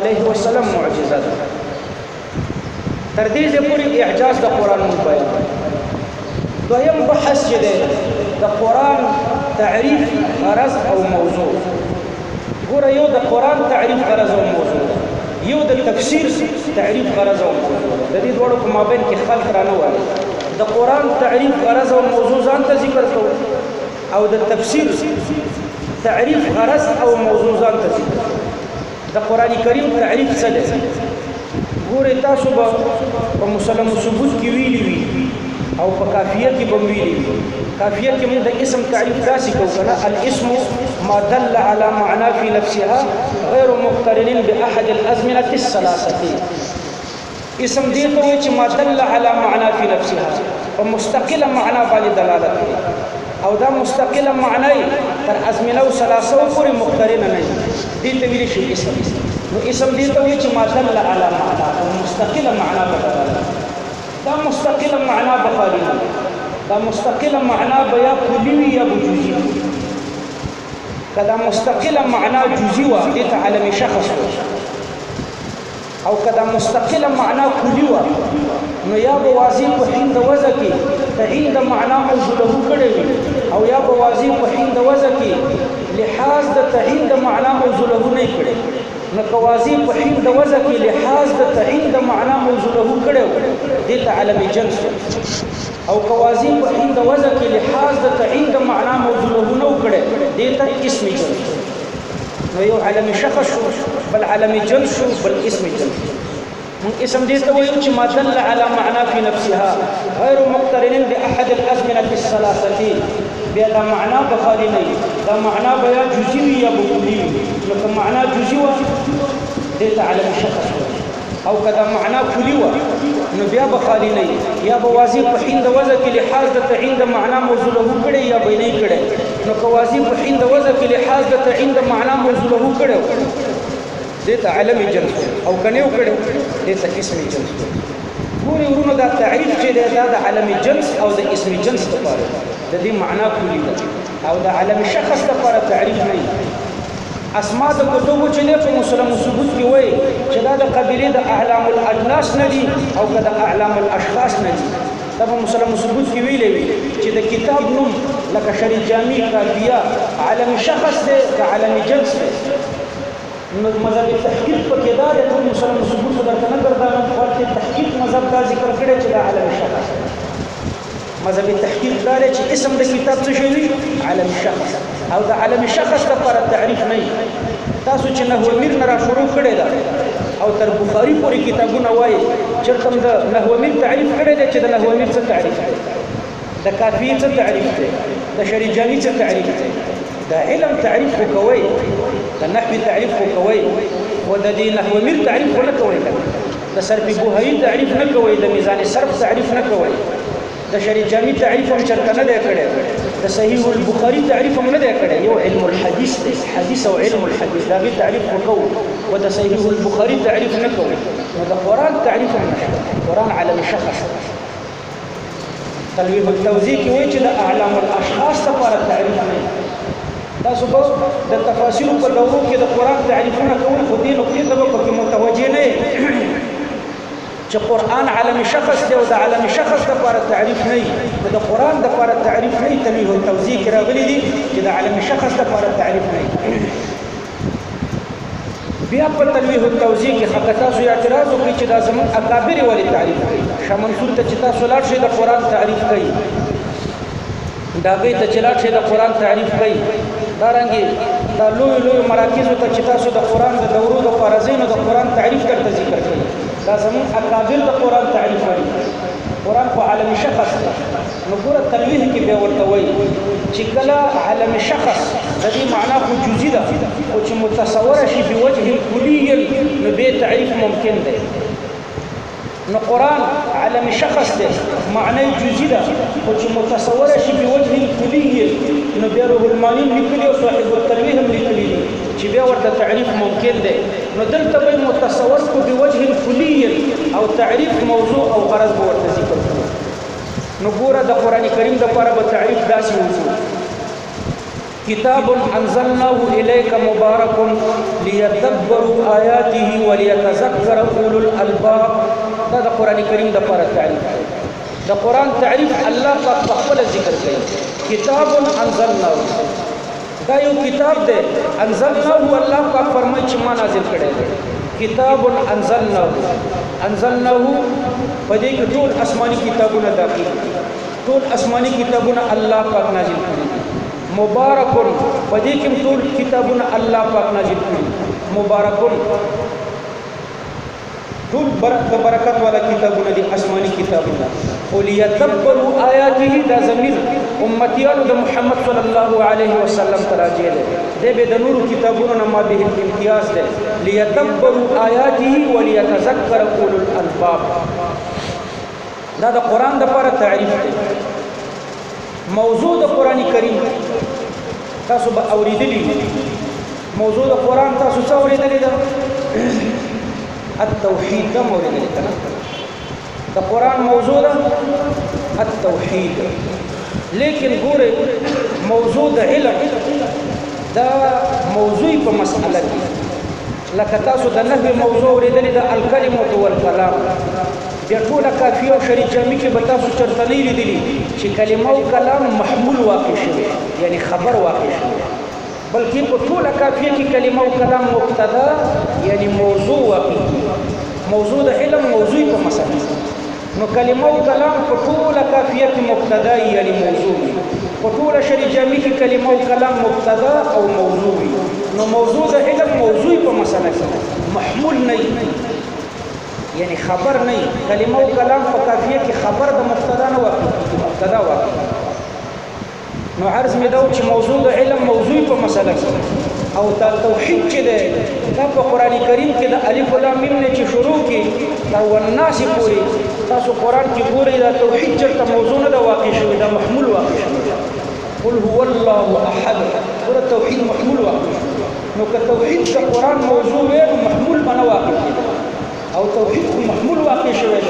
علیه وسلم معجزه ده تر دې ځې پورې اعجاز د قران مون بیان دویم بحث چې ده د قران تعریف غرض او موضوع. ګوره یو د قران تعریف غرض او موضوع. یو د تفسیر تعریف غرض او موضوع. د دې دوړو په مابین کې خلق را نه وایي. د قران تعریف غرض او موضوع ځان ته ذکر کوو او د تفسیر تعریف غرض او موضوع ځان ته ذکر د قرآن کریم تعریف څه دی ګوره تاسو به په مسلم ثبوت کې ویلي وي أو په کافیه کې به ویلي وي. کافیه کې موږ د اسم تعریف داسې کوو کنه الاسم ما دل على معنى في نفسه غير مقترن بأحد الازمنة الثلاثة. اسم دې ته وایي چې ما دل على معنى في نفسه. په مستقله معنا باندې دلالت کوي. أو دا مستقله معنی تر ازمنه أو ثلاثة پورې مقترنه نه دي ته ویل شي اسم نو اسم دې ته وایي چې ما دل على معنا مستقله معنا بدل دا مستقله معنا بخاري دا مستقله معنا بیا کلی یا بجوزی کدا مستقله معنا جزئی و دې ته عالم شخص أو کدا مستقله معنا کلی و نو یا به واضح په هند وزه کې تعین د معنا أو یا به واضح په هند تعین د معنا موجوده نه کړي نو کوازی په هند د وزه کې لحاظ د تعین د معنا موجوده کړي د تعلم جنس او کوازی په هند د وزه کې لحاظ د تعین د معنا موجوده نه کړي د ته اسم جنس نو یو علم شخص شو بل علم جنس شو بل اسم جنس نو اسم دې ته وایي ما دل على معنى في نفسه. غير مقترن بأحد الأزمنة الثلاثة بهذا معنى بخاري نه دا معنا به یا جزي وي یا به کلي وي. نو که معنا جزي وه دې ته علم شخص او که دا معنا کلي وه نو بیا به خالي نه یا به واضع په حین د وضع کې لحاظ د تعین د معنا موضوع له کړی یا به نه کړی. نو که واضع په حین د وضع کې لحاظ د تعین د معنا موضوع له کړی دې ته علم جنس او کنه وکړي دې ته اسم جنس ګوري ورونو دا تعریف چې دا د علم جنس أو د اسم جنس لپاره د دې معنا کلی ده. أو د علم شخص لپاره تعریف نه أسماء د کتبو چې له مسلم ثبوت کې وای چې دا د قبيلة د أعلام الأجناس نه دي أو د أعلام الأشخاص نه دي دا په مسلم ثبوت کې ویلې وي چې د کتاب نوم لکه شرح جامي کافیه علم شخص دی د علم جنس نو مذهب تحقیق په کې دا د مسلم ثبوت درته نه ګرځاند ورته تحقیق مذهب دا ذکر کړی چې د علم شخص مذهب تحقیق دا چې اسم د کتاب څه شي علم شخص او د علم شخص لپاره تعریف نه تاسو چې نحو میر نه را شروع کړی دا او تر بخاری پورې کتابونه وایي چرته د نحو میر تعریف کړی دی چې د نحو میر څه تعریف دی. د کافی څه تعریف دی. د شری جامی څه تعریف دی د علم تعریف وکوي د نحوی تعریف وکوي أو د دې نحو میر تعریف نه کوي د صرف بوهی تعریف نه کوي د میزان صرف تعریف نه کوي د شری جامی تعریف هم چرته نه دی کړی د صحیح البخاری تعریف هم دی کړی یو علم الحديث دی حدیث أو علم الحديث. دا به تعریف وکړو أو د صحیح البخاری تعریف نه د قرآن تعریف هم نه قرآن علم شخص. تلویح التوزیع کې وایي اعلام الاشخاص لپاره تعریف نه تاسو به د تفاسیر په دورو کې د قرآن تعریفونه کول خو دې نقطې ته به متوجه نه چې قرآن عالم شخص دی أو د عالم شخص لپاره تعریف نه وي د قرآن لپاره تعریف نه تنویح أو توضیح راغلي دي چې د علم شخص لپاره تعریف نه بیا په تلویح أو توضیح کې حق تاسو اعتراض وکړي چې دا زمون اکابر ولی تعریف کوي شاه ته چې تاسو لاړ شئ د قرآن تعریف کوي دا ته چې لاړ شئ د قرآن تعریف کوي دا رنګي دا لوی لوی مراکز ته چې تاسو د قران د دورو د فرضینو د قران تعریف درته ذکر کوي دا زمون اکابر د قران تعریف کوي قران په علم شخص نو ګوره تنویح کې به ورته وایي چې کله عالم شخص د دې معنا خو جزئی ده. او چې متصوره شي په وجه کلی نو به تعریف ممکن ده نو قرآن عالم شخص ده ده أو چې متصورة شي په وجه کلی نو به روح أو صاحب التنویح هم لیکلي بیا ورته تعریف ممکن ده. نو دلته به متصور کو وجه أو تعریف موضوع أو غرض ورته ذکر نو ګوره د قرآن کریم د لپاره به تعریف داسې كتاب أنزلناه إليك مبارك ليتدبروا آياته وليتذكر أولو الألباب. دا د قران کریم د لپاره تعریف د قران تعریف الله پاک په خپل ذکر کوي. کتاب انزلناه. دا یو کتاب دی. انزلناه الله پاک فرمایي چې ما نازل کړی دی. کتاب انزلناه. انزلناه په دې کې ټول آسماني کتابونه داخل ټول آسماني کتابونه الله پاک نازل کړي مبارکون په دې کې ټول کتابونه الله پاک نازل کړي مبارکون ټول برکت والا کتابونه دي آسماني کتابونه وليتدبروا آياته دا زمير امتيانو د محمد صلى الله عليه وسلم تراجع ده دې به د نور کتابونو نه ما به امتیاز ده ليتدبروا آياته وليتذكر أولو الألباب. دا د قرآن د لپاره تعریف ده موضوع د قرآن کریم تاسو به اوریدلی موضوع د قرآن تاسو څو اوریدلی ده؟ التوحید دا اوریدلی کنه د قران موضوع ده التوحید لیکن ګوره موضوع د علم دا موضوعي په مسأله لکه تاسو د نحوی موضوع اوریدلی ده الکلمه والکلام بیا ټول کافیه أو شری جامع کې کلمه أو کلام محمول واقع شوی یعنی خبر واقع شوی بلکې په ټول کافیه کې کلمه او کلام مبتدا یعنی موضوع واقع موضوع د علم موضوع په مسله نو کلمه او کلام په ټول کافیه کې مبتدا یعنی موضوع په ټول شرح جامي کې کلمه او کلام مبتدا او موضوع نو موضوع د علم موضوع په مسله کې محمول نه یعنی خبر نه کلمه او کلام په کافیه کې خبر د مبتدا نه واقع مبتدا واقع نو عرض می دا چې موضوع د علم موضوع په مسله کې او تا توحید چې ده دا په قران کریم کې د الف لام میم نه چې شروع کې دا والناس پوری تاسو قران کې ګورئ دا توحید چرته موضوع نه دا واقع شوی دا محمول واقع شوی. قل هو الله احد. ور توحید محمول واقع نو که توحید د قران موضوع وي محمول بنا واقع او توحید محمول واقع شوی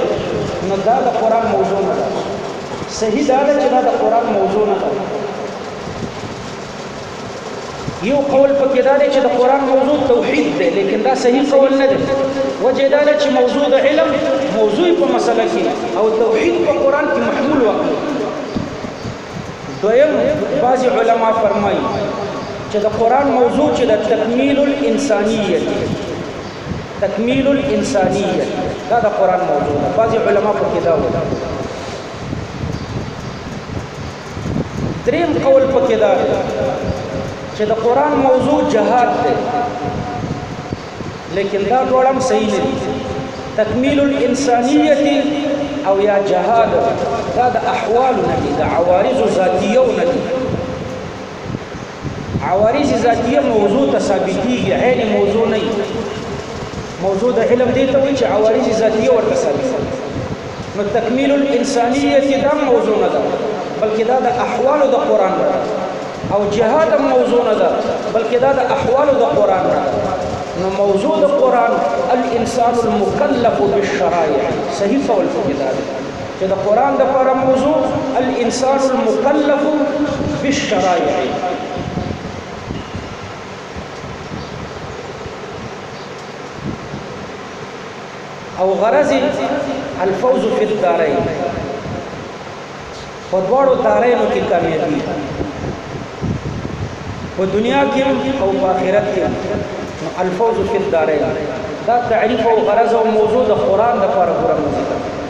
نو دا د قران موضوع نه ده. صحیح دا چې دا د قران موضوع نه ده یو قول پکې دا دی چې د قران موضوع توحید دی لیکن دا صحیح قول نه دی. وجه دا چې موضوع د علم موضوع په مسله کې او توحید په قران کې محمول واقع دویم بعضی علما فرمایي چې د قران موضوع چې د تکمیل الانسانیت تکمیل الانسانیت دا د قران موضوع ده. بعضی علما په کې دا وایي. دریم قول په کې دا چې د قرآن موضوع جهاد ده لیکن دا ډول صحیح نه تکمیل الانسانیت أو یا جهاد دا د احوال نه دي د عوارض ذاتیه نه دي. عوارض ذاتیه موضوع ثابتيږي عین موضوع نه موضوع د علم دی ته چې عوارض ذاتیه ورته ثابت نو تکمیل الانسانیت دا موضوع نه ده بلکې دا د احوال د قرآن ده. أو جهاد موضوع نه ده بلکې دا د احوال د قرآن نو موضوع د قرآن الانسان المكلف بالشرائع. صحیح قول کې ده چې د قرآن د لپاره موضوع الانسان المكلف بالشرائع. أو غرض الفوز فی الدارین. په دواړو دارینو کې کامیابی په دنیا کې او په آخرت کې الفوز فی الدارین. دا تعریف او غرض او موضوع د قران د لپاره ګورم